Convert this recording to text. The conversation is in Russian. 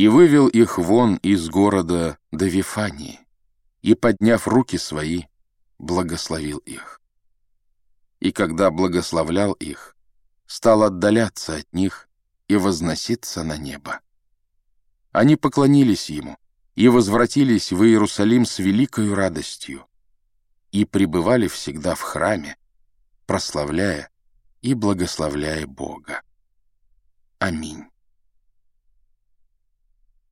и вывел их вон из города до Вифании, и, подняв руки свои, благословил их. И когда благословлял их, стал отдаляться от них и возноситься на небо. Они поклонились ему и возвратились в Иерусалим с великою радостью и пребывали всегда в храме, прославляя и благословляя Бога. Аминь.